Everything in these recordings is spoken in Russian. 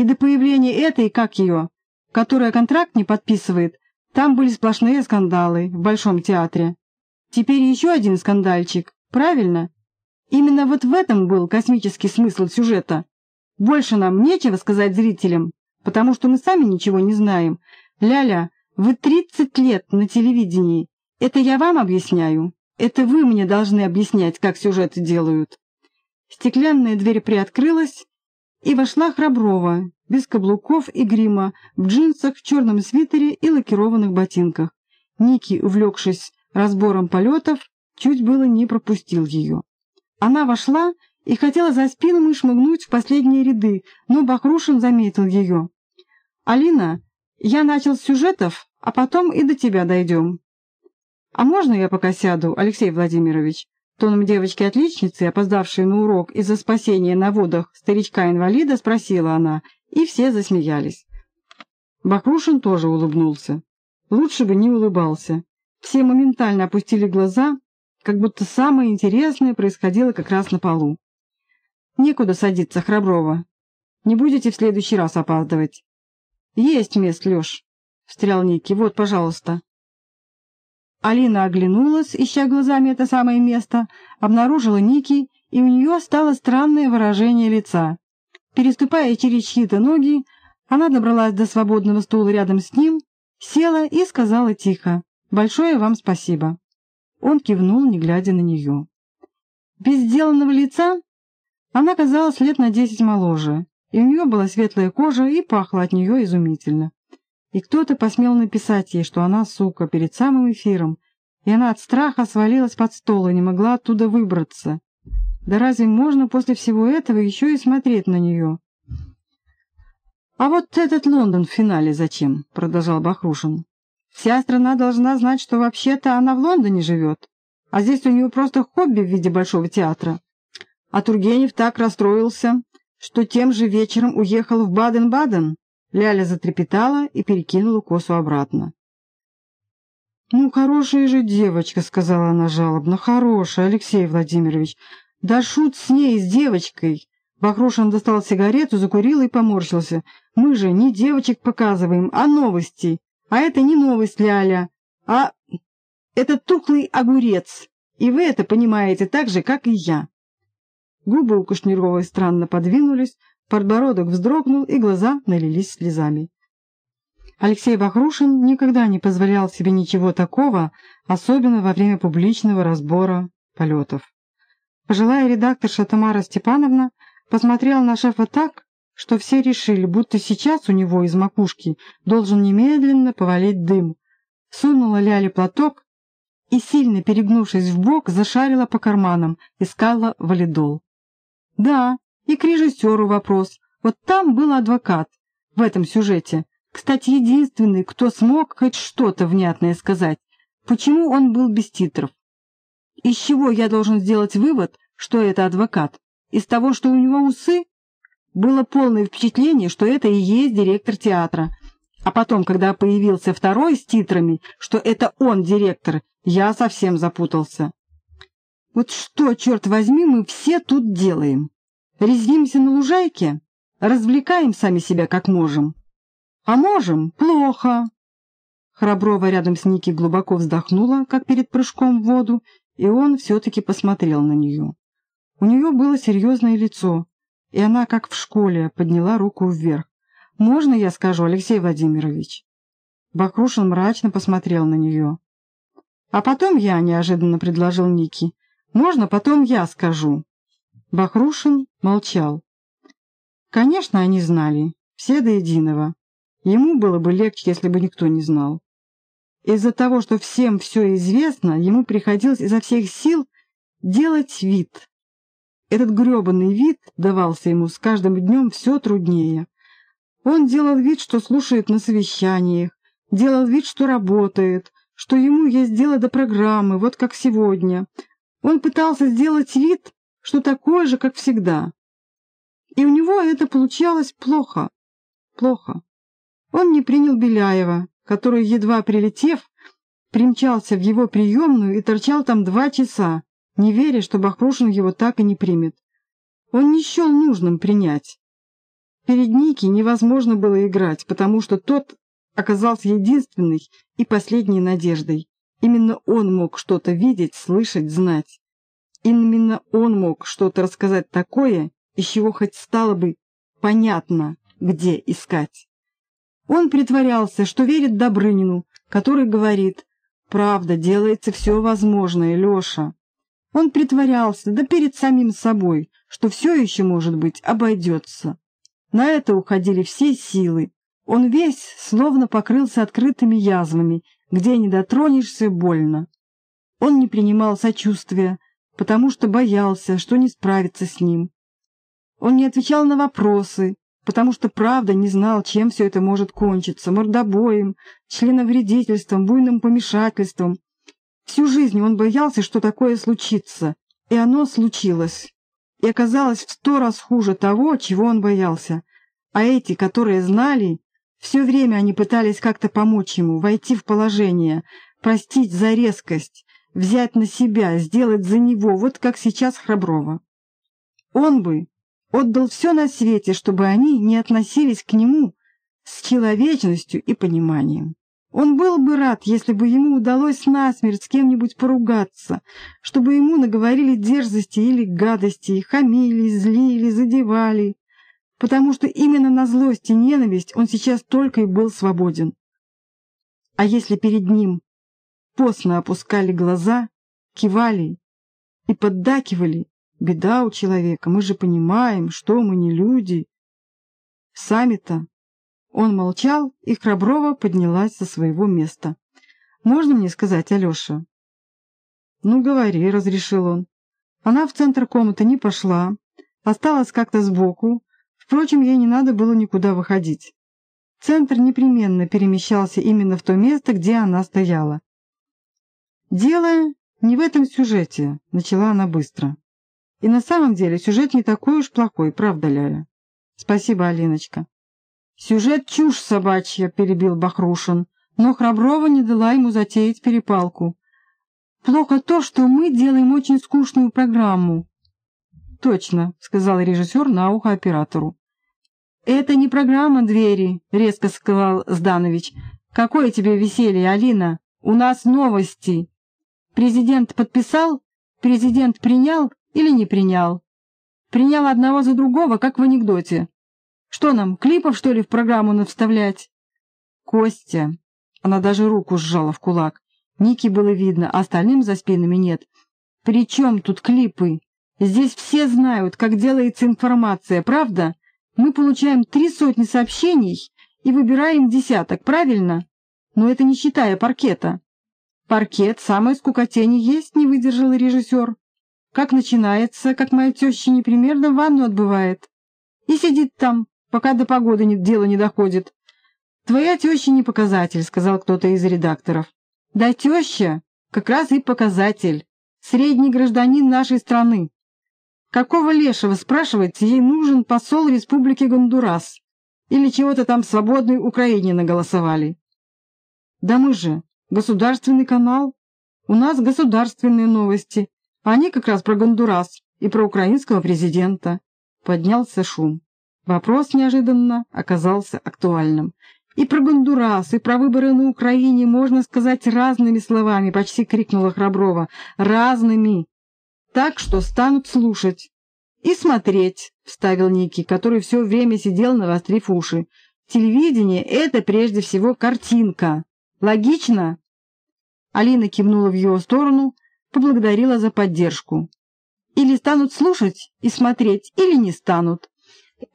И до появления этой, как ее, которая контракт не подписывает, там были сплошные скандалы в Большом театре. Теперь еще один скандальчик, правильно? Именно вот в этом был космический смысл сюжета. Больше нам нечего сказать зрителям, потому что мы сами ничего не знаем. Ляля, вы 30 лет на телевидении. Это я вам объясняю. Это вы мне должны объяснять, как сюжеты делают. Стеклянная дверь приоткрылась, и вошла Храброва, без каблуков и грима, в джинсах, в черном свитере и лакированных ботинках. Ники, увлекшись разбором полетов, чуть было не пропустил ее. Она вошла и хотела за спинами шмыгнуть в последние ряды, но Бахрушин заметил ее. «Алина, я начал с сюжетов, а потом и до тебя дойдем». «А можно я пока сяду, Алексей Владимирович?» Тоном девочки-отличницы, опоздавшей на урок из-за спасения на водах старичка-инвалида, спросила она, и все засмеялись. Бахрушин тоже улыбнулся. Лучше бы не улыбался. Все моментально опустили глаза, как будто самое интересное происходило как раз на полу. «Некуда садиться, Храброва. Не будете в следующий раз опаздывать?» «Есть мест, Леш», — встрял Ники. «Вот, пожалуйста». Алина оглянулась, ища глазами это самое место, обнаружила Ники, и у нее стало странное выражение лица. Переступая через чьи-то ноги, она добралась до свободного стула рядом с ним, села и сказала тихо «Большое вам спасибо». Он кивнул, не глядя на нее. Без сделанного лица она казалась лет на десять моложе, и у нее была светлая кожа и пахла от нее изумительно. И кто-то посмел написать ей, что она сука, перед самым эфиром, и она от страха свалилась под стол и не могла оттуда выбраться. Да разве можно после всего этого еще и смотреть на нее? «А вот этот Лондон в финале зачем?» — продолжал Бахрушин. «Вся страна должна знать, что вообще-то она в Лондоне живет, а здесь у нее просто хобби в виде Большого театра. А Тургенев так расстроился, что тем же вечером уехал в Баден-Баден. Ляля затрепетала и перекинула косу обратно. «Ну, хорошая же девочка», — сказала она жалобно. «Хорошая, Алексей Владимирович. Да шут с ней, с девочкой». Бахрушин достал сигарету, закурил и поморщился. «Мы же не девочек показываем, а новости. А это не новость, Ляля, а это тухлый огурец. И вы это понимаете так же, как и я». Губы у Кушнировой странно подвинулись, Подбородок вздрогнул, и глаза налились слезами. Алексей Бахрушин никогда не позволял себе ничего такого, особенно во время публичного разбора полетов. Пожилая редакторша Тамара Степановна посмотрела на шефа так, что все решили, будто сейчас у него из макушки должен немедленно повалить дым. Сунула Ляле платок и, сильно перегнувшись в бок, зашарила по карманам, искала валидол. Да, и к режиссеру вопрос. Вот там был адвокат в этом сюжете. Кстати, единственный, кто смог хоть что-то внятное сказать. Почему он был без титров? Из чего я должен сделать вывод, что это адвокат? Из того, что у него усы? Было полное впечатление, что это и есть директор театра. А потом, когда появился второй с титрами, что это он директор, я совсем запутался. Вот что, черт возьми, мы все тут делаем? Резвимся на лужайке, развлекаем сами себя как можем. А можем плохо. Храброва рядом с Ники глубоко вздохнула, как перед прыжком в воду, и он все-таки посмотрел на нее. У нее было серьезное лицо, и она, как в школе, подняла руку вверх. «Можно я скажу, Алексей Владимирович?» Бахрушин мрачно посмотрел на нее. «А потом я», — неожиданно предложил Ники. «Можно потом я скажу?» Бахрушин молчал. Конечно, они знали, все до единого. Ему было бы легче, если бы никто не знал. Из-за того, что всем все известно, ему приходилось изо всех сил делать вид. Этот гребаный вид давался ему с каждым днем все труднее. Он делал вид, что слушает на совещаниях, делал вид, что работает, что ему есть дело до программы, вот как сегодня. Он пытался сделать вид, что такое же, как всегда. И у него это получалось плохо, плохо. Он не принял Беляева, который, едва прилетев, примчался в его приемную и торчал там два часа, не веря, что Бахрушин его так и не примет. Он не счел нужным принять. Перед Ники невозможно было играть, потому что тот оказался единственной и последней надеждой. Именно он мог что-то видеть, слышать, знать. Именно он мог что-то рассказать такое, из чего хоть стало бы понятно, где искать. Он притворялся, что верит Добрынину, который говорит «Правда, делается все возможное, Леша». Он притворялся, да перед самим собой, что все еще, может быть, обойдется. На это уходили все силы. Он весь словно покрылся открытыми язвами, где не дотронешься больно. Он не принимал сочувствия, потому что боялся, что не справится с ним. Он не отвечал на вопросы, потому что правда не знал, чем все это может кончиться – мордобоем, членовредительством, буйным помешательством. Всю жизнь он боялся, что такое случится, и оно случилось и оказалось в сто раз хуже того, чего он боялся. А эти, которые знали, все время они пытались как-то помочь ему, войти в положение, простить за резкость, взять на себя, сделать за него, вот как сейчас Храброва. Он бы отдал все на свете, чтобы они не относились к нему с человечностью и пониманием. Он был бы рад, если бы ему удалось насмерть с кем-нибудь поругаться, чтобы ему наговорили дерзости или гадости, хамили, злили, задевали, потому что именно на злость и ненависть он сейчас только и был свободен. А если перед ним постно опускали глаза, кивали и поддакивали, беда у человека, мы же понимаем, что мы не люди. Сами-то он молчал, и Храброва поднялась со своего места. «Можно мне сказать, Алеша?» «Ну, говори», — разрешил он. Она в центр комнаты не пошла, осталась как-то сбоку. Впрочем, ей не надо было никуда выходить. Центр непременно перемещался именно в то место, где она стояла. «Дело не в этом сюжете», — начала она быстро. «И на самом деле сюжет не такой уж плохой, правда, Ляля?» «Спасибо, Алиночка». «Сюжет чушь собачья», — перебил Бахрушин, но Храброва не дала ему затеять перепалку. «Плохо то, что мы делаем очень скучную программу». «Точно», — сказал режиссер на ухо оператору. «Это не программа «Двери», — резко сказал Зданович. «Какое тебе веселье, Алина? У нас новости. Президент подписал? Президент принял или не принял? Принял одного за другого, как в анекдоте. Что нам, клипов, что ли, в программу навставлять? Костя. Она даже руку сжала в кулак. Ники было видно, а остальным за спинами нет. При чем тут клипы? Здесь все знают, как делается информация, правда? Мы получаем три сотни сообщений и выбираем десяток, правильно? Но это не считая паркета. Паркет самое скукотень есть, не выдержал режиссер. Как начинается, как моя теща непримерно ванну отбывает. И сидит там, пока до погоды дело не доходит. «Твоя теща не показатель», — сказал кто-то из редакторов. «Да теща как раз и показатель. Средний гражданин нашей страны. Какого лешего, спрашивается, ей нужен посол Республики Гондурас? Или чего-то там свободной Украине наголосовали? Да мы же государственный канал. У нас государственные новости. Они как раз про Гондурас и про украинского президента. Поднялся шум. Вопрос неожиданно оказался актуальным. «И про Гондурас, и про выборы на Украине можно сказать разными словами», — почти крикнула Храброва. «Разными. Так что станут слушать». «И смотреть», — вставил Ники, который все время сидел, навострив уши. «Телевидение — это прежде всего картинка. Логично?» Алина кивнула в его сторону, поблагодарила за поддержку. «Или станут слушать и смотреть, или не станут.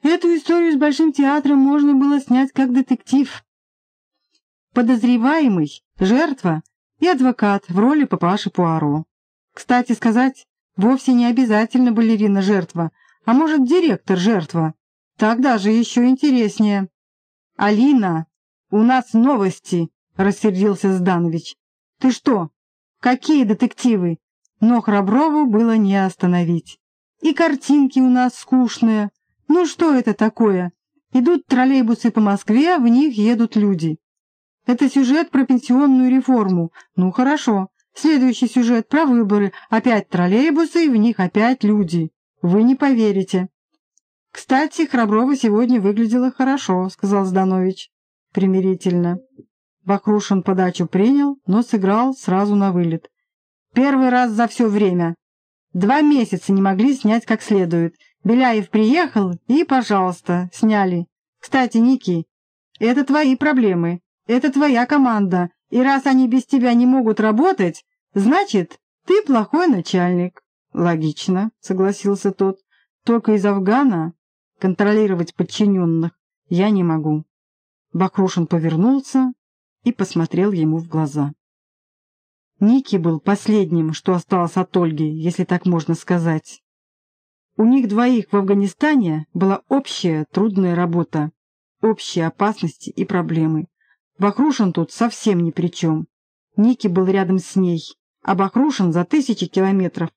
Эту историю с Большим театром можно было снять как детектив. Подозреваемый, жертва и адвокат в роли папаши Пуаро. Кстати сказать, вовсе не обязательно балерина жертва, а может директор жертва. Так даже еще интереснее. «Алина, у нас новости!» — рассердился Зданович. «Ты что? Какие детективы?» Но Храброву было не остановить. «И картинки у нас скучные, ну что это такое? Идут троллейбусы по Москве, в них едут люди. Это сюжет про пенсионную реформу. Ну хорошо. Следующий сюжет про выборы. Опять троллейбусы, в них опять люди. Вы не поверите. «Кстати, Храброва сегодня выглядела хорошо», — сказал Зданович примирительно. Бахрушин подачу принял, но сыграл сразу на вылет. «Первый раз за все время. Два месяца не могли снять как следует. Беляев приехал и, пожалуйста, сняли. Кстати, Ники, это твои проблемы, это твоя команда, и раз они без тебя не могут работать, значит, ты плохой начальник». «Логично», — согласился тот. «Только из Афгана контролировать подчиненных я не могу». Бакрушин повернулся и посмотрел ему в глаза. Ники был последним, что осталось от Ольги, если так можно сказать. У них двоих в Афганистане была общая трудная работа, общие опасности и проблемы. Бахрушин тут совсем ни при чем. Ники был рядом с ней, а Бахрушин за тысячи километров